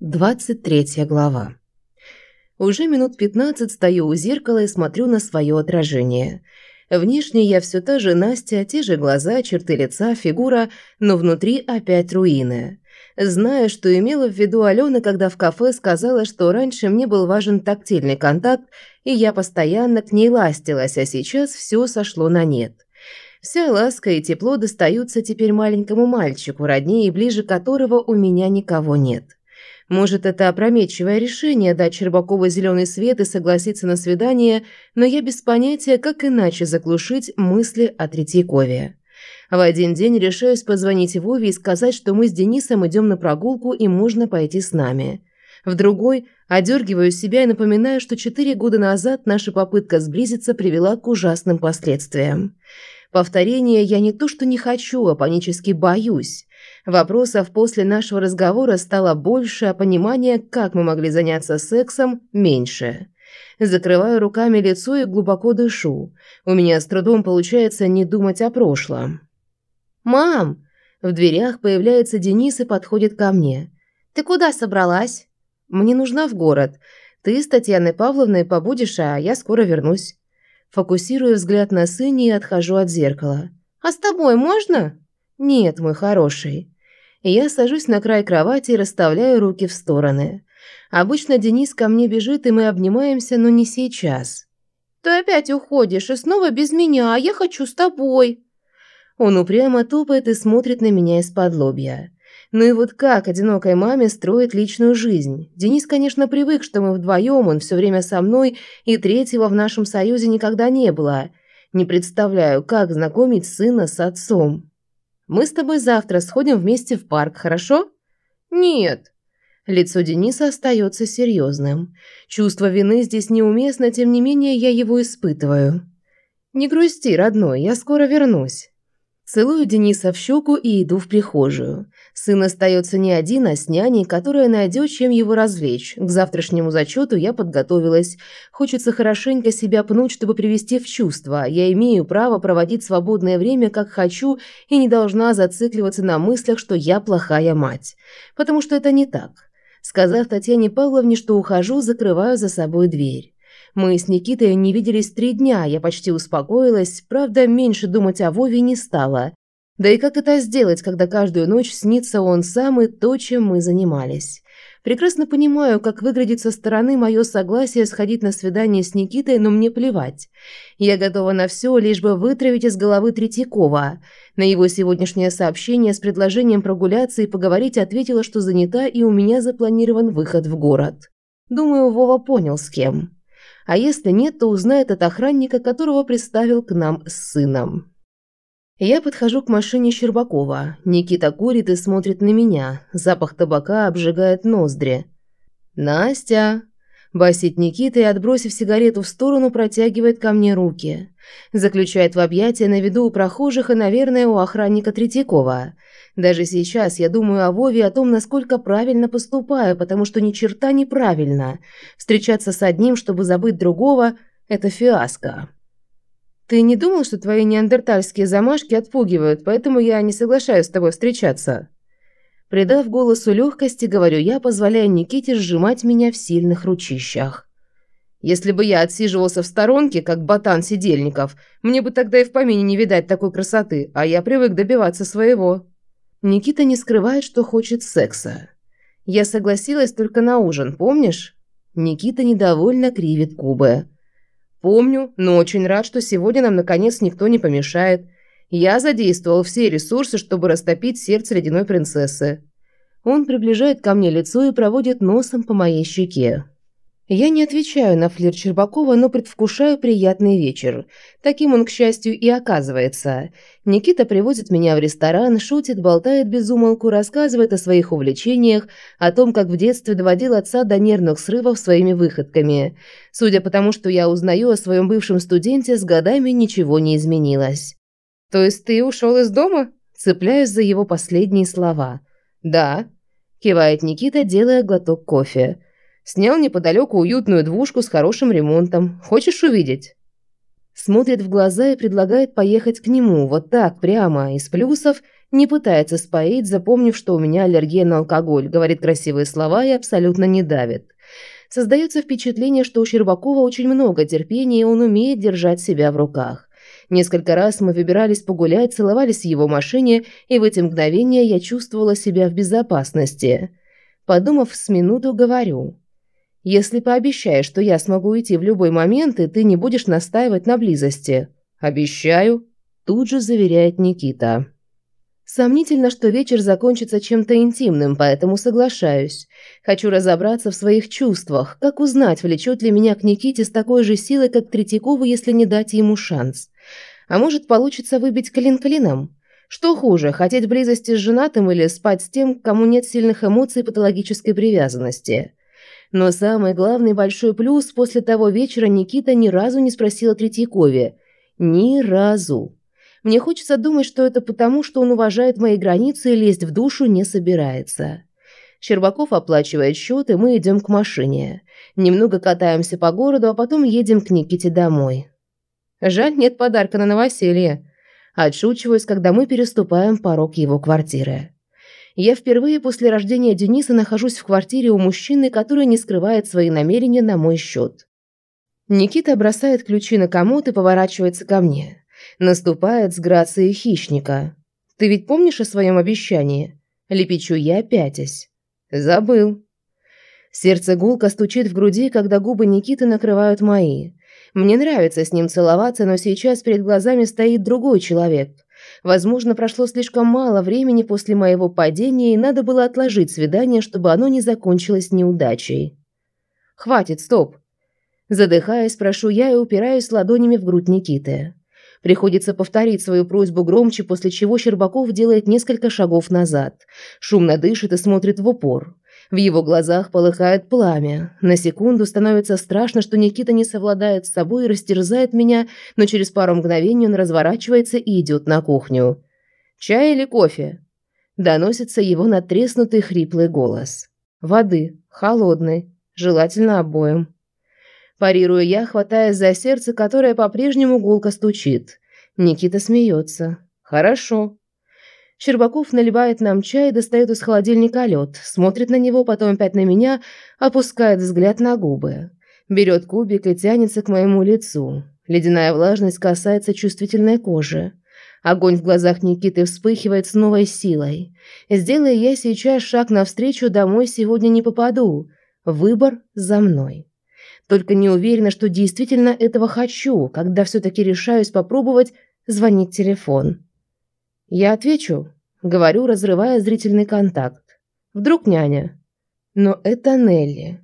23 глава. Уже минут 15 стою у зеркала и смотрю на свое отражение. Внешне я все та же Настя, те же глаза, черты лица, фигура, но внутри опять руины. Знаю, что имела в виду Алена, когда в кафе сказала, что раньше мне был важен тактильный контакт, и я постоянно к ней ластилась, а сейчас все сошло на нет. Вся ласка и тепло достаются теперь маленькому мальчику, роднее и ближе которого у меня никого нет. Может, это опрометчивое решение дать Щербакову зеленый свет и согласиться на свидание, но я без понятия, как иначе заглушить мысли о Третьякове. В один день решаюсь позвонить Вове и сказать, что мы с Денисом идем на прогулку и можно пойти с нами. В другой одергиваю себя и напоминаю, что четыре года назад наша попытка сблизиться привела к ужасным последствиям. Повторения я не то что не хочу, а панически боюсь. Вопросов после нашего разговора стало больше, а понимания, как мы могли заняться сексом, меньше. Закрываю руками лицо и глубоко дышу. У меня с трудом получается не думать о прошлом. «Мам!» В дверях появляется Денис и подходит ко мне. «Ты куда собралась?» «Мне нужна в город. Ты с Татьяной Павловной побудешь, а я скоро вернусь». Фокусирую взгляд на сыне и отхожу от зеркала. «А с тобой можно?» «Нет, мой хороший». Я сажусь на край кровати и расставляю руки в стороны. Обычно Денис ко мне бежит, и мы обнимаемся, но не сейчас. «Ты опять уходишь, и снова без меня, а я хочу с тобой». Он упрямо топает и смотрит на меня из-под лобья. Ну и вот как одинокой маме строить личную жизнь? Денис, конечно, привык, что мы вдвоем, он все время со мной, и третьего в нашем союзе никогда не было. Не представляю, как знакомить сына с отцом. Мы с тобой завтра сходим вместе в парк, хорошо? Нет. Лицо Дениса остается серьезным. Чувство вины здесь неуместно, тем не менее я его испытываю. Не грусти, родной, я скоро вернусь. Целую Дениса в щеку и иду в прихожую. Сын остается не один, а с няней, которая найдет, чем его развлечь. К завтрашнему зачету я подготовилась. Хочется хорошенько себя пнуть, чтобы привести в чувство. Я имею право проводить свободное время, как хочу, и не должна зацикливаться на мыслях, что я плохая мать. Потому что это не так. Сказав Татьяне Павловне, что ухожу, закрываю за собой дверь. Мы с Никитой не виделись три дня, я почти успокоилась, правда, меньше думать о Вове не стала. Да и как это сделать, когда каждую ночь снится он сам и то, чем мы занимались? Прекрасно понимаю, как выглядит со стороны мое согласие сходить на свидание с Никитой, но мне плевать. Я готова на все, лишь бы вытравить из головы Третьякова. На его сегодняшнее сообщение с предложением прогуляться и поговорить ответила, что занята и у меня запланирован выход в город. Думаю, Вова понял с кем а если нет, то узнает от охранника, которого приставил к нам с сыном. Я подхожу к машине Щербакова. Никита курит и смотрит на меня. Запах табака обжигает ноздри. «Настя!» Басит Никита и, отбросив сигарету в сторону, протягивает ко мне руки. Заключает в объятия на виду у прохожих и, наверное, у охранника Третьякова. Даже сейчас я думаю о Вове и о том, насколько правильно поступаю, потому что ни черта неправильно. Встречаться с одним, чтобы забыть другого – это фиаско. Ты не думал, что твои неандертальские замашки отпугивают, поэтому я не соглашаюсь с тобой встречаться? Придав голосу легкости, говорю я, позволяя Никите сжимать меня в сильных ручищах. Если бы я отсиживался в сторонке, как ботан сидельников, мне бы тогда и в помине не видать такой красоты, а я привык добиваться своего. Никита не скрывает, что хочет секса. Я согласилась только на ужин, помнишь? Никита недовольно кривит губы. Помню, но очень рад, что сегодня нам наконец никто не помешает. Я задействовал все ресурсы, чтобы растопить сердце ледяной принцессы. Он приближает ко мне лицо и проводит носом по моей щеке. Я не отвечаю на флирт Щербакова, но предвкушаю приятный вечер. Таким он, к счастью, и оказывается. Никита привозит меня в ресторан, шутит, болтает без умолку, рассказывает о своих увлечениях, о том, как в детстве доводил отца до нервных срывов своими выходками. Судя по тому, что я узнаю о своем бывшем студенте, с годами ничего не изменилось. «То есть ты ушел из дома?» Цепляюсь за его последние слова. «Да», – кивает Никита, делая глоток кофе. «Снял неподалеку уютную двушку с хорошим ремонтом. Хочешь увидеть?» Смотрит в глаза и предлагает поехать к нему, вот так, прямо, из плюсов Не пытается споить, запомнив, что у меня аллергия на алкоголь, говорит красивые слова и абсолютно не давит. Создается впечатление, что у Щербакова очень много терпения, и он умеет держать себя в руках. Несколько раз мы выбирались погулять, целовались в его машине, и в эти мгновения я чувствовала себя в безопасности. Подумав с минуту, говорю. «Если пообещаешь, что я смогу уйти в любой момент, и ты не будешь настаивать на близости». «Обещаю», – тут же заверяет Никита. Сомнительно, что вечер закончится чем-то интимным, поэтому соглашаюсь. Хочу разобраться в своих чувствах, как узнать, влечет ли меня к Никите с такой же силой, как Третьякову, если не дать ему шанс. А может, получится выбить клин клином? Что хуже, хотеть близости с женатым или спать с тем, кому нет сильных эмоций и патологической привязанности? Но самый главный большой плюс после того вечера Никита ни разу не спросил о Третьякове. Ни разу. Мне хочется думать, что это потому, что он уважает мои границы и лезть в душу не собирается. Щербаков оплачивает счет, и мы идем к машине. Немного катаемся по городу, а потом едем к Никите домой. Жаль, нет подарка на новоселье. Отшучиваюсь, когда мы переступаем порог его квартиры. Я впервые после рождения Дениса нахожусь в квартире у мужчины, который не скрывает свои намерения на мой счет. Никита бросает ключи на комод и поворачивается ко мне. Наступает с грацией хищника. «Ты ведь помнишь о своем обещании?» Лепечу я, пятясь. «Забыл». Сердце гулко стучит в груди, когда губы Никиты накрывают мои. Мне нравится с ним целоваться, но сейчас перед глазами стоит другой человек. Возможно, прошло слишком мало времени после моего падения, и надо было отложить свидание, чтобы оно не закончилось неудачей. «Хватит, стоп!» Задыхаясь, прошу я и упираюсь ладонями в грудь Никиты. Приходится повторить свою просьбу громче, после чего Щербаков делает несколько шагов назад. Шумно дышит и смотрит в упор. В его глазах полыхает пламя. На секунду становится страшно, что Никита не совладает с собой и растерзает меня, но через пару мгновений он разворачивается и идет на кухню. «Чай или кофе?» Доносится его натреснутый хриплый голос. «Воды. Холодной. Желательно обоим». Парирую я, хватаясь за сердце, которое по-прежнему гулко стучит. Никита смеется. «Хорошо». Щербаков наливает нам чай достает из холодильника лед, смотрит на него, потом опять на меня, опускает взгляд на губы. Берет кубик и тянется к моему лицу. Ледяная влажность касается чувствительной кожи. Огонь в глазах Никиты вспыхивает с новой силой. Сделая я сейчас шаг навстречу, домой сегодня не попаду. Выбор за мной. Только не уверена, что действительно этого хочу, когда все-таки решаюсь попробовать звонить телефон. Я отвечу, говорю, разрывая зрительный контакт. Вдруг няня. Но это Нелли.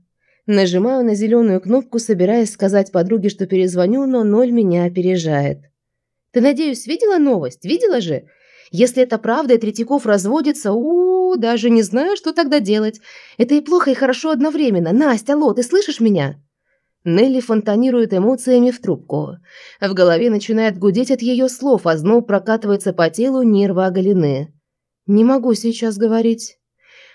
Нажимаю на зеленую кнопку, собираясь сказать подруге, что перезвоню, но ноль меня опережает. «Ты, надеюсь, видела новость? Видела же? Если это правда, и Третьяков разводится, у, -у, у даже не знаю, что тогда делать. Это и плохо, и хорошо одновременно. Настя, алло, ты слышишь меня?» Нелли фонтанирует эмоциями в трубку. В голове начинает гудеть от ее слов, а зноб прокатывается по телу, нервы оголены. «Не могу сейчас говорить».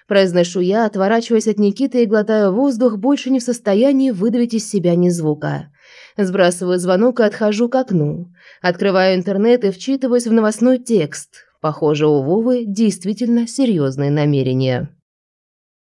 Произношу я, отворачиваясь от Никиты и глотаю воздух, больше не в состоянии выдавить из себя ни звука. Сбрасываю звонок и отхожу к окну. Открываю интернет и вчитываюсь в новостной текст. Похоже, у Вовы действительно серьезные намерения.